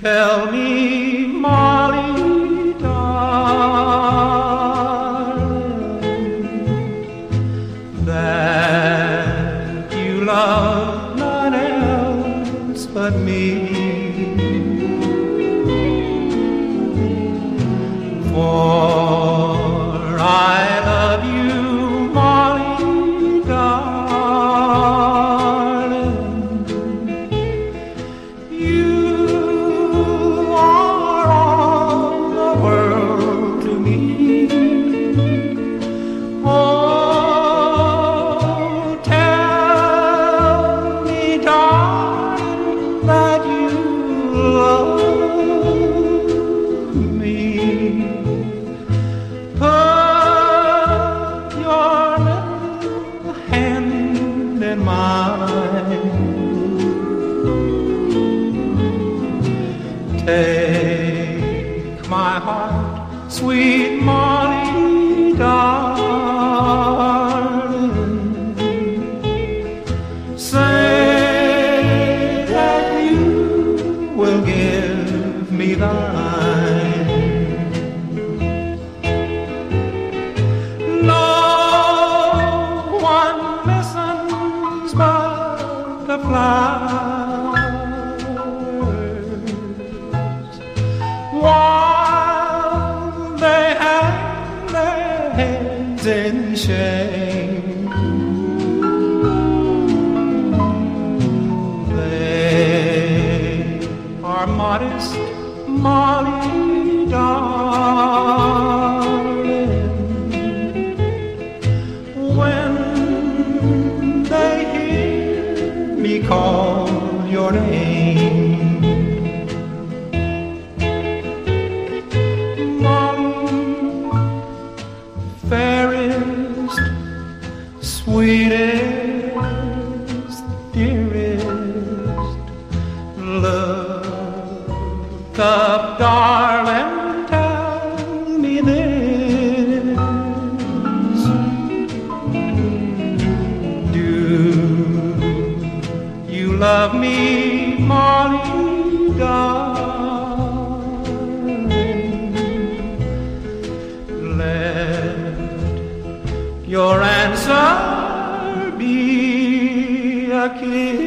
Tell me, Molly, darling, that you love none else but me. For mine. Take my heart, sweet Molly, darling. Say that you will give me thine. While they hang their heads in shame. They are modest, Molly, darling me call your name. Molly, fairest, sweetest, dearest, look up, darling, you love me, Molly, darling? Let your answer be a kiss.